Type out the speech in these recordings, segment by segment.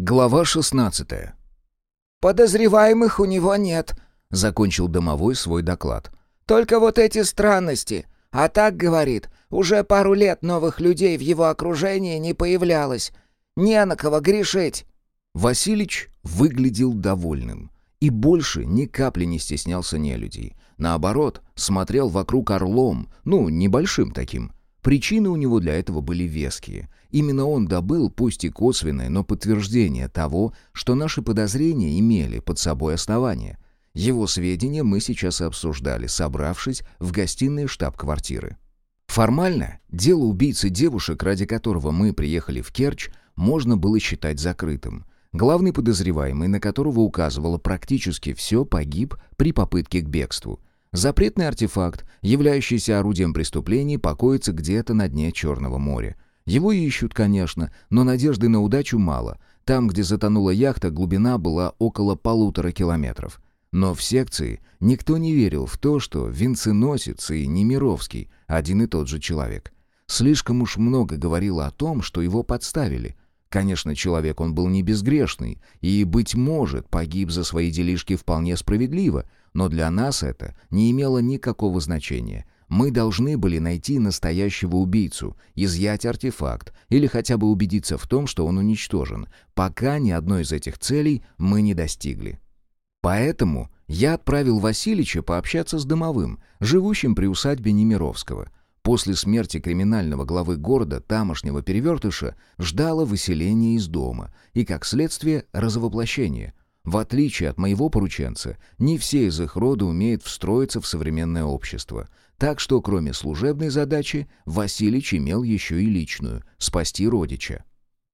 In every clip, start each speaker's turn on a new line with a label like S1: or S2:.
S1: Глава 16.
S2: «Подозреваемых у него нет», —
S1: закончил домовой свой доклад.
S2: «Только вот эти странности. А так, говорит, уже пару лет новых людей в его окружении не появлялось. Не на кого грешить».
S1: Василич выглядел довольным и больше ни капли не стеснялся нелюдей. Наоборот, смотрел вокруг орлом, ну, небольшим таким. Причины у него для этого были веские. Именно он добыл, пусть и косвенное, но подтверждение того, что наши подозрения имели под собой основания. Его сведения мы сейчас и обсуждали, собравшись в гостиной штаб-квартиры. Формально, дело убийцы девушек, ради которого мы приехали в Керчь, можно было считать закрытым. Главный подозреваемый, на которого указывало практически все, погиб при попытке к бегству. Запретный артефакт, являющийся орудием преступлений, покоится где-то на дне Черного моря. Его ищут, конечно, но надежды на удачу мало. Там, где затонула яхта, глубина была около полутора километров. Но в секции никто не верил в то, что венценосец и Немировский один и тот же человек. Слишком уж много говорило о том, что его подставили – Конечно, человек он был не безгрешный, и, быть может, погиб за свои делишки вполне справедливо, но для нас это не имело никакого значения. Мы должны были найти настоящего убийцу, изъять артефакт или хотя бы убедиться в том, что он уничтожен, пока ни одной из этих целей мы не достигли. Поэтому я отправил Васильича пообщаться с домовым, живущим при усадьбе Немировского – После смерти криминального главы города тамошнего перевертыша ждало выселение из дома и, как следствие, разовоплощение. В отличие от моего порученца, не все из их рода умеют встроиться в современное общество. Так что, кроме служебной задачи, Василич имел еще и личную — спасти родича.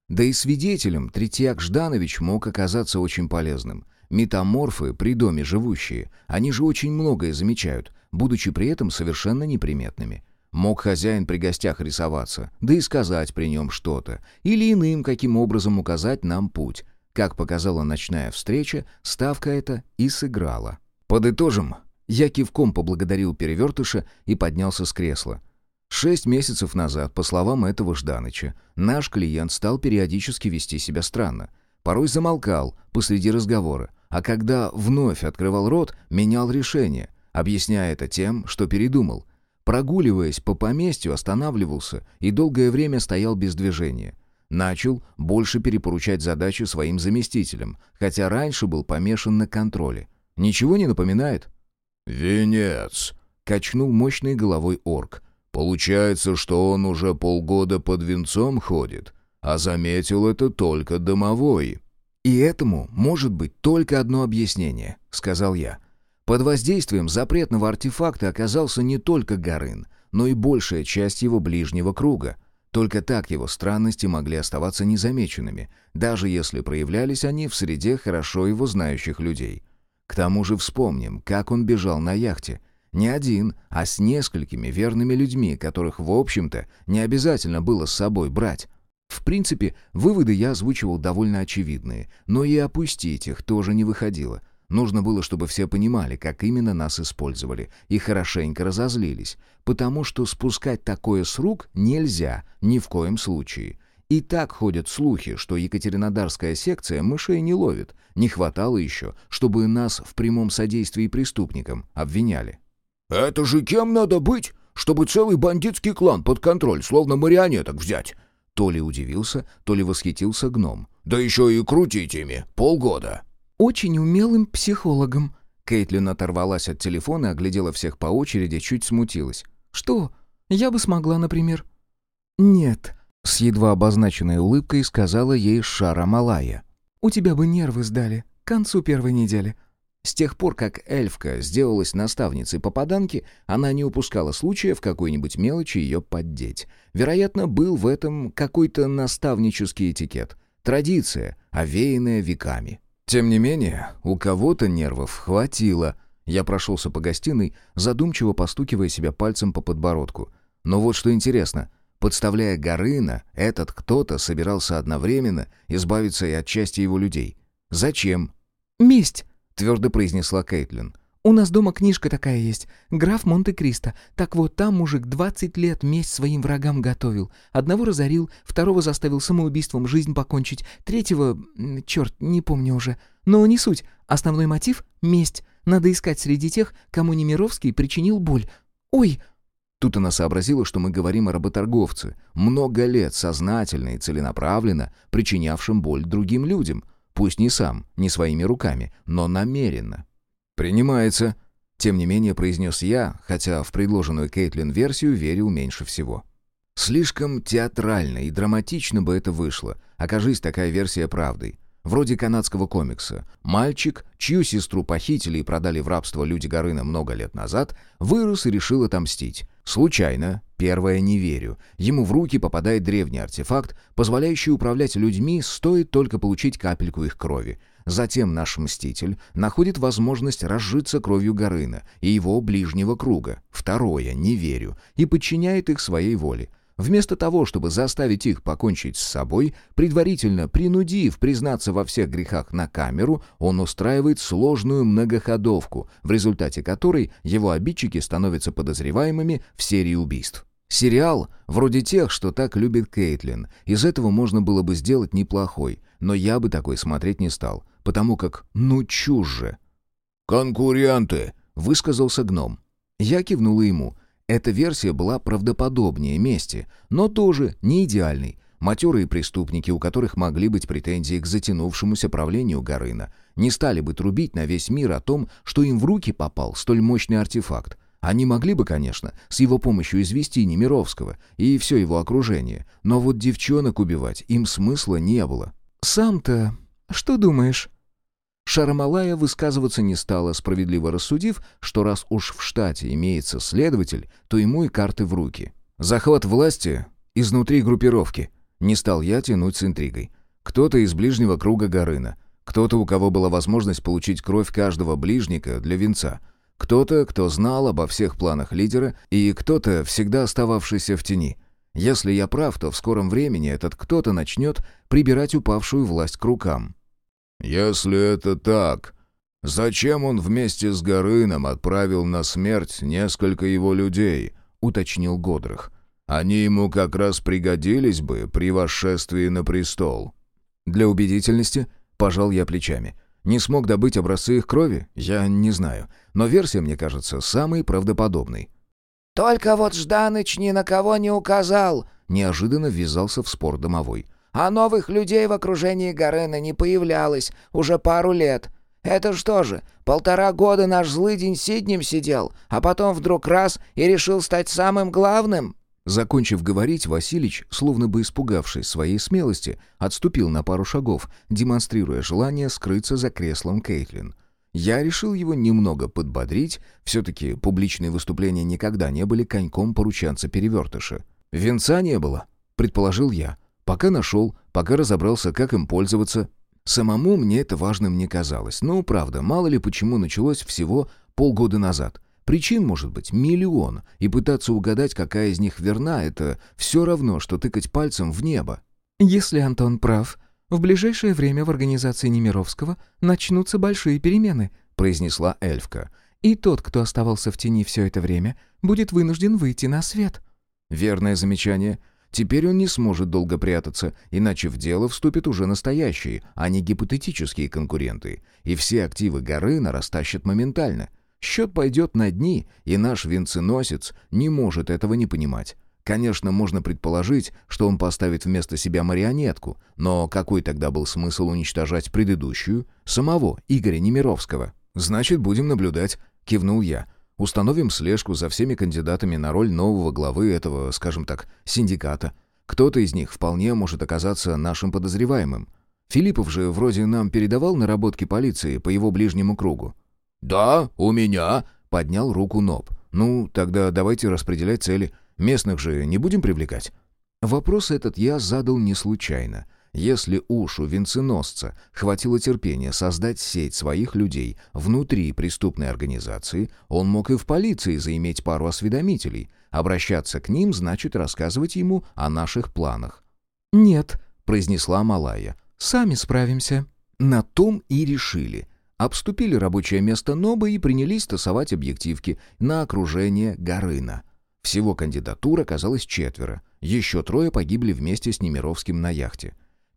S1: Да и свидетелем Третьяк Жданович мог оказаться очень полезным. Метаморфы, при доме живущие, они же очень многое замечают, будучи при этом совершенно неприметными — Мог хозяин при гостях рисоваться, да и сказать при нем что-то, или иным каким образом указать нам путь. Как показала ночная встреча, ставка эта и сыграла. Подытожим. Я кивком поблагодарил перевертыша и поднялся с кресла. Шесть месяцев назад, по словам этого Жданыча, наш клиент стал периодически вести себя странно. Порой замолкал посреди разговора, а когда вновь открывал рот, менял решение, объясняя это тем, что передумал — Прогуливаясь по поместью, останавливался и долгое время стоял без движения. Начал больше перепоручать задачи своим заместителям, хотя раньше был помешан на контроле. Ничего не напоминает?
S3: «Венец!» — качнул мощной головой орк. «Получается, что он уже полгода под венцом ходит, а заметил это только домовой».
S1: «И этому может быть только одно объяснение», — сказал я. Под воздействием запретного артефакта оказался не только Горын, но и большая часть его ближнего круга. Только так его странности могли оставаться незамеченными, даже если проявлялись они в среде хорошо его знающих людей. К тому же вспомним, как он бежал на яхте. Не один, а с несколькими верными людьми, которых, в общем-то, не обязательно было с собой брать. В принципе, выводы я озвучивал довольно очевидные, но и опустить их тоже не выходило — Нужно было, чтобы все понимали, как именно нас использовали, и хорошенько разозлились, потому что спускать такое с рук нельзя ни в коем случае. И так ходят слухи, что Екатеринодарская секция мышей не ловит. Не хватало еще, чтобы нас в прямом содействии преступникам обвиняли.
S3: «Это же кем надо быть, чтобы целый бандитский клан под контроль, словно марионеток взять?»
S1: То ли удивился, то ли восхитился гном.
S3: «Да еще и крутить ими полгода!»
S4: Очень умелым психологом».
S1: Кейтлин оторвалась от телефона оглядела всех по очереди, чуть смутилась.
S4: «Что? Я бы смогла, например».
S1: «Нет», — с едва обозначенной улыбкой сказала ей Шара Малая.
S4: «У тебя бы нервы сдали к концу первой недели».
S1: С тех пор, как эльфка сделалась наставницей попаданки, она не упускала случая в какой-нибудь мелочи ее поддеть. Вероятно, был в этом какой-то наставнический этикет. Традиция, овеянная веками. Тем не менее, у кого-то нервов хватило. Я прошелся по гостиной, задумчиво постукивая себя пальцем по подбородку. Но вот что интересно. Подставляя Горына, этот кто-то собирался одновременно избавиться и от части его людей. Зачем?
S4: «Месть», —
S1: твердо произнесла Кейтлин.
S4: У нас дома книжка такая есть. Граф Монте-Кристо. Так вот, там мужик 20 лет месть своим врагам готовил. Одного разорил, второго заставил самоубийством жизнь покончить, третьего... Черт, не помню уже. Но не суть. Основной мотив — месть. Надо искать среди тех, кому Немировский причинил боль. Ой!»
S1: Тут она сообразила, что мы говорим о работорговце, много лет сознательно и целенаправленно причинявшем боль другим людям, пусть не сам, не своими руками, но намеренно. «Принимается», — тем не менее произнес я, хотя в предложенную Кейтлин версию верил меньше всего. Слишком театрально и драматично бы это вышло, окажись такая версия правдой. Вроде канадского комикса. Мальчик, чью сестру похитили и продали в рабство люди Горына много лет назад, вырос и решил отомстить. Случайно, первое не верю, ему в руки попадает древний артефакт, позволяющий управлять людьми, стоит только получить капельку их крови. Затем наш Мститель находит возможность разжиться кровью Горына и его ближнего круга. Второе, не верю, и подчиняет их своей воле. Вместо того, чтобы заставить их покончить с собой, предварительно принудив признаться во всех грехах на камеру, он устраивает сложную многоходовку, в результате которой его обидчики становятся подозреваемыми в серии убийств. Сериал, вроде тех, что так любит Кейтлин, из этого можно было бы сделать неплохой, но я бы такой смотреть не стал, потому как ну чушь же.
S3: «Конкуренты!»
S1: — высказался гном. Я кивнула ему — эта версия была правдоподобнее мести, но тоже не идеальной. Матерые преступники, у которых могли быть претензии к затянувшемуся правлению Горына, не стали бы трубить на весь мир о том, что им в руки попал столь мощный артефакт. Они могли бы, конечно, с его помощью извести Немировского и все его окружение, но вот девчонок убивать им смысла не было.
S4: «Сам-то что думаешь?»
S1: Шарамалая высказываться не стала, справедливо рассудив, что раз уж в штате имеется следователь, то ему и карты в руки. Захват власти изнутри группировки. Не стал я тянуть с интригой. Кто-то из ближнего круга Горына, кто-то, у кого была возможность получить кровь каждого ближника для венца, кто-то, кто знал обо всех планах лидера, и кто-то, всегда остававшийся в тени. Если я прав, то в скором времени этот кто-то начнет прибирать упавшую власть к рукам.
S3: «Если это так, зачем он вместе с Горыном отправил на смерть несколько его людей?» — уточнил Годрых. «Они ему как раз пригодились бы при восшествии на престол».
S1: Для убедительности пожал я плечами. Не смог добыть образцы их крови? Я не знаю. Но версия, мне кажется, самой правдоподобной.
S2: «Только вот Жданыч ни на кого не указал», —
S1: неожиданно ввязался в спор домовой.
S2: А новых людей в окружении Гарена не появлялось уже пару лет. Это что же, полтора года наш злый день сиднем сидел, а потом вдруг раз и решил стать самым главным?»
S1: Закончив говорить, Василич, словно бы испугавшись своей смелости, отступил на пару шагов, демонстрируя желание скрыться за креслом Кейтлин. Я решил его немного подбодрить, все-таки публичные выступления никогда не были коньком поручанца-перевертыша. «Венца не было», — предположил я. Пока нашел, пока разобрался, как им пользоваться. Самому мне это важным не казалось. Ну, правда, мало ли почему началось всего полгода назад. Причин может быть миллион, и пытаться угадать, какая из них верна, это все равно, что тыкать пальцем в небо.
S4: Если Антон прав, в ближайшее время в организации Немировского начнутся большие перемены, произнесла эльфка. И тот, кто оставался в тени все это время, будет вынужден выйти на свет.
S1: Верное замечание — Теперь он не сможет долго прятаться, иначе в дело вступят уже настоящие, а не гипотетические конкуренты. И все активы горы нарастащат моментально. Счет пойдет на дни, и наш венценосец не может этого не понимать. Конечно, можно предположить, что он поставит вместо себя марионетку, но какой тогда был смысл уничтожать предыдущую, самого Игоря Немировского? «Значит, будем наблюдать», — кивнул я. Установим слежку за всеми кандидатами на роль нового главы этого, скажем так, синдиката. Кто-то из них вполне может оказаться нашим подозреваемым. Филиппов же вроде нам передавал наработки полиции по его ближнему кругу.
S3: «Да, у меня», —
S1: поднял руку Ноб. «Ну, тогда давайте распределять цели. Местных же не будем привлекать». Вопрос этот я задал не случайно. Если уж у венценосца хватило терпения создать сеть своих людей внутри преступной организации, он мог и в полиции заиметь пару осведомителей. Обращаться к ним значит рассказывать ему о наших планах.
S4: «Нет», —
S1: произнесла Малая.
S4: «Сами справимся».
S1: На том и решили. обступили рабочее место Нобы и принялись тасовать объективки на окружение Горына. Всего кандидатур оказалось четверо. Еще трое погибли вместе с Немировским на яхте.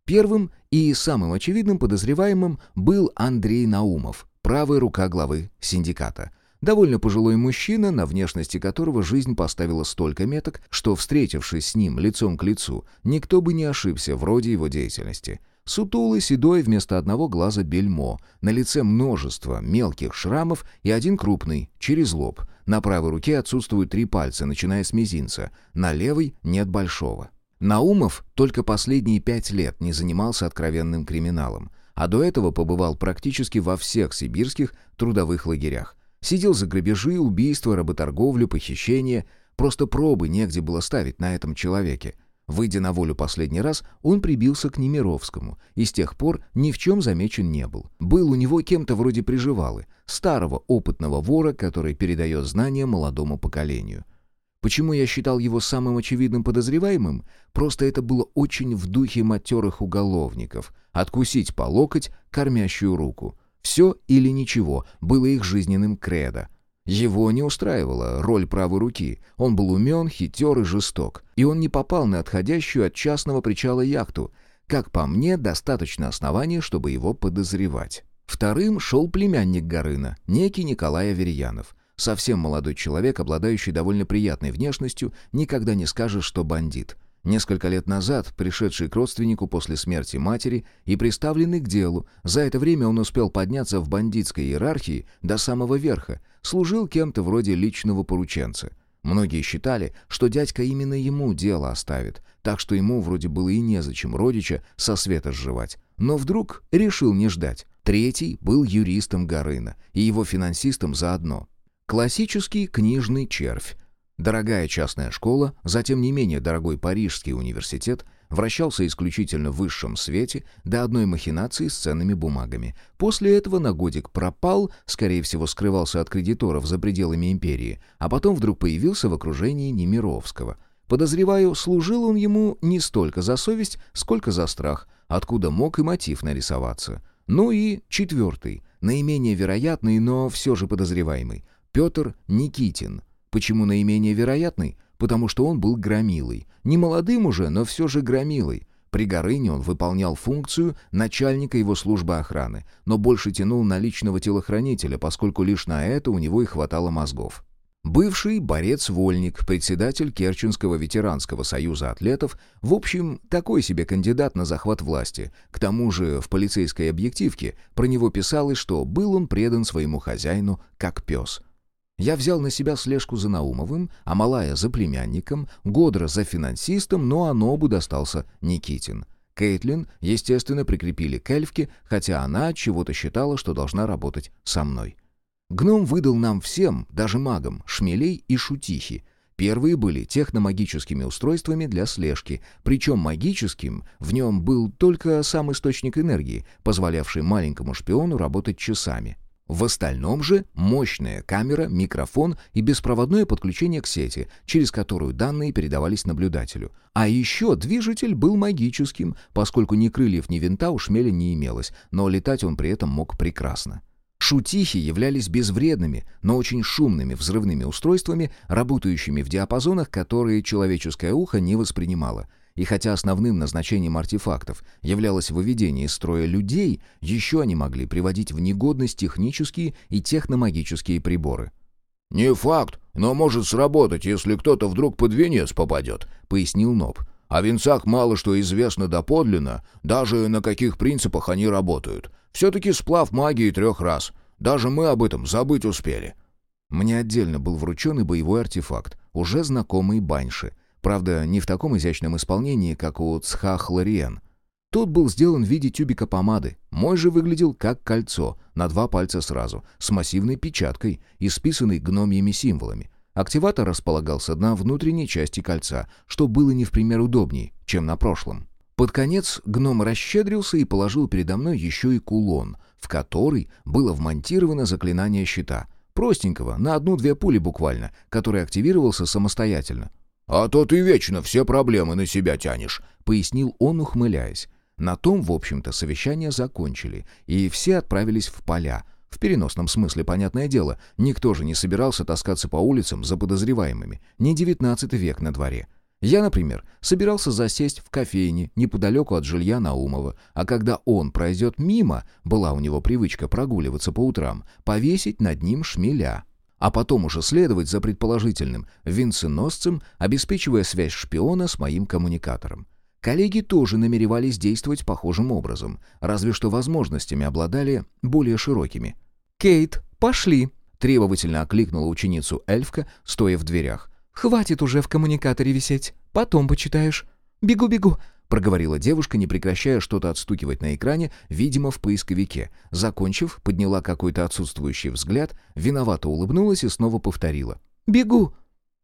S1: Первым и самым очевидным подозреваемым был Андрей Наумов, правая рука главы синдиката. Довольно пожилой мужчина, на внешности которого жизнь поставила столько меток, что, встретившись с ним лицом к лицу, никто бы не ошибся в роде его деятельности. Сутулый, седой, вместо одного глаза бельмо, на лице множество мелких шрамов и один крупный, через лоб. На правой руке отсутствуют три пальца, начиная с мизинца, на левой нет большого. Наумов только последние пять лет не занимался откровенным криминалом, а до этого побывал практически во всех сибирских трудовых лагерях. Сидел за грабежи, убийства, работорговлю, похищение. Просто пробы негде было ставить на этом человеке. Выйдя на волю последний раз, он прибился к Немировскому и с тех пор ни в чем замечен не был. Был у него кем-то вроде приживалы, старого опытного вора, который передает знания молодому поколению. Почему я считал его самым очевидным подозреваемым? Просто это было очень в духе матерых уголовников. Откусить по локоть кормящую руку. Все или ничего было их жизненным кредо. Его не устраивала роль правой руки. Он был умен, хитер и жесток. И он не попал на отходящую от частного причала яхту. Как по мне, достаточно оснований, чтобы его подозревать. Вторым шел племянник Горына, некий Николай Аверьянов. Совсем молодой человек, обладающий довольно приятной внешностью, никогда не скажешь, что бандит. Несколько лет назад, пришедший к родственнику после смерти матери и приставленный к делу, за это время он успел подняться в бандитской иерархии до самого верха, служил кем-то вроде личного порученца. Многие считали, что дядька именно ему дело оставит, так что ему вроде было и незачем родича со света сживать. Но вдруг решил не ждать. Третий был юристом Горына и его финансистом заодно. Классический книжный червь, Дорогая частная школа, затем не менее дорогой Парижский университет, вращался исключительно в высшем свете до одной махинации с ценными бумагами. После этого на годик пропал, скорее всего, скрывался от кредиторов за пределами империи, а потом вдруг появился в окружении Немировского. Подозреваю, служил он ему не столько за совесть, сколько за страх, откуда мог и мотив нарисоваться. Ну и четвертый, наименее вероятный, но все же подозреваемый, Петр Никитин – Почему наименее вероятный? Потому что он был громилой. Не молодым уже, но все же громилой. При Горыне он выполнял функцию начальника его службы охраны, но больше тянул на личного телохранителя, поскольку лишь на это у него и хватало мозгов. Бывший борец-вольник, председатель Керченского ветеранского союза атлетов, в общем, такой себе кандидат на захват власти. К тому же в полицейской объективке про него писалось, что был он предан своему хозяину как пес – я взял на себя слежку за Наумовым, а Малая за племянником, Годра за финансистом, но Анобу достался Никитин. Кейтлин, естественно, прикрепили к эльфке, хотя она чего-то считала, что должна работать со мной. Гном выдал нам всем, даже магам, шмелей и шутихи. Первые были техномагическими устройствами для слежки, причем магическим в нем был только сам источник энергии, позволявший маленькому шпиону работать часами. В остальном же мощная камера, микрофон и беспроводное подключение к сети, через которую данные передавались наблюдателю. А еще движитель был магическим, поскольку ни крыльев, ни винта у шмеля не имелось, но летать он при этом мог прекрасно. Шутихи являлись безвредными, но очень шумными взрывными устройствами, работающими в диапазонах, которые человеческое ухо не воспринимало. И хотя основным назначением артефактов являлось выведение из строя людей, еще они могли приводить в негодность технические и техномагические приборы.
S3: «Не факт, но может сработать, если кто-то вдруг под венец попадет», — пояснил Ноб. «О венцах мало что известно доподлинно, даже на каких принципах они работают. Все-таки сплав магии трех раз. Даже мы об этом забыть успели».
S1: Мне отдельно был вручен и боевой артефакт, уже знакомый Баньши — Правда, не в таком изящном исполнении, как у Цхахлариен. Тот был сделан в виде тюбика помады. Мой же выглядел как кольцо, на два пальца сразу, с массивной печаткой, исписанной гномьими символами. Активатор располагался на внутренней части кольца, что было не в пример удобней, чем на прошлом. Под конец гном расщедрился и положил передо мной еще и кулон, в который было вмонтировано заклинание щита. Простенького, на одну-две пули буквально, который активировался самостоятельно.
S3: «А то ты вечно все проблемы на себя тянешь», —
S1: пояснил он, ухмыляясь. На том, в общем-то, совещание закончили, и все отправились в поля. В переносном смысле, понятное дело, никто же не собирался таскаться по улицам за подозреваемыми. Не девятнадцатый век на дворе. Я, например, собирался засесть в кофейне неподалеку от жилья Наумова, а когда он пройдет мимо, была у него привычка прогуливаться по утрам, повесить над ним шмеля. А потом уже следовать за предположительным венценосцем, обеспечивая связь шпиона с моим коммуникатором. Коллеги тоже намеревались действовать похожим образом, разве что возможностями обладали более широкими.
S4: «Кейт, пошли!»
S1: — требовательно окликнула ученицу эльфка, стоя в дверях.
S4: «Хватит уже в коммуникаторе висеть. Потом почитаешь. Бегу-бегу!» — проговорила девушка, не прекращая что-то отстукивать на экране, видимо, в поисковике. Закончив, подняла какой-то отсутствующий взгляд, виновато улыбнулась и снова повторила. «Бегу!»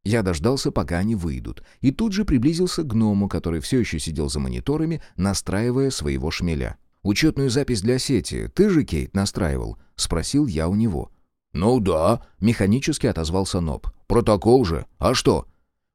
S4: Я дождался, пока они выйдут, и тут же приблизился к гному, который все еще сидел за мониторами, настраивая своего шмеля. «Учетную запись для сети ты же, Кейт, настраивал?» — спросил я у него.
S3: «Ну да», —
S1: механически отозвался Ноб.
S3: «Протокол же. А что?»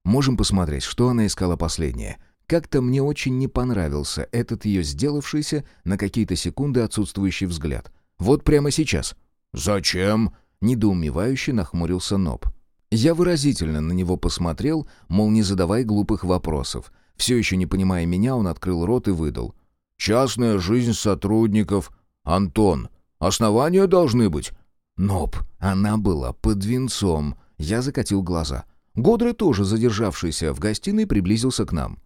S1: «Можем посмотреть, что она искала последнее». Как-то мне очень не понравился этот ее сделавшийся на какие-то секунды отсутствующий взгляд. Вот прямо сейчас.
S3: «Зачем?»
S1: — недоумевающе нахмурился Ноб. Я выразительно на него посмотрел, мол, не задавай глупых вопросов. Все еще не понимая меня, он открыл рот и выдал.
S3: «Частная жизнь сотрудников. Антон, основания должны быть».
S1: Ноб, она была под венцом. Я закатил глаза. Годры, тоже задержавшийся в гостиной, приблизился к нам.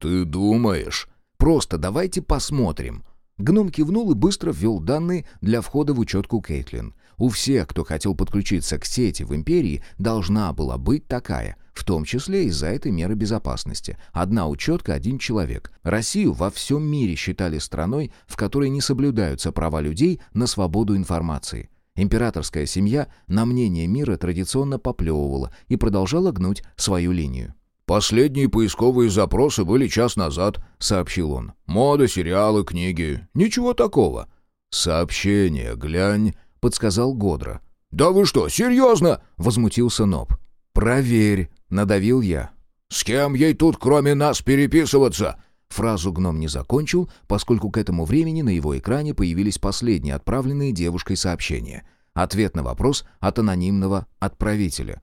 S3: «Ты думаешь?»
S1: «Просто давайте посмотрим». Гном кивнул и быстро ввел данные для входа в учетку Кейтлин. У всех, кто хотел подключиться к сети в Империи, должна была быть такая, в том числе из-за этой меры безопасности. Одна учетка, один человек. Россию во всем мире считали страной, в которой не соблюдаются права людей на свободу информации. Императорская семья на мнение мира традиционно поплевывала и продолжала гнуть свою линию.
S3: «Последние поисковые запросы были час назад», — сообщил он. «Мода, сериалы, книги. Ничего такого».
S1: «Сообщение, глянь», — подсказал Годра.
S3: «Да вы что, серьезно?» — возмутился Ноб.
S1: «Проверь», — надавил я.
S3: «С кем ей тут, кроме нас, переписываться?»
S1: Фразу гном не закончил, поскольку к этому времени на его экране появились последние отправленные девушкой сообщения. Ответ на вопрос от анонимного отправителя.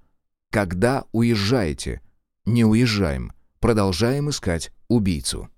S1: «Когда уезжаете?» «Не уезжаем. Продолжаем искать убийцу».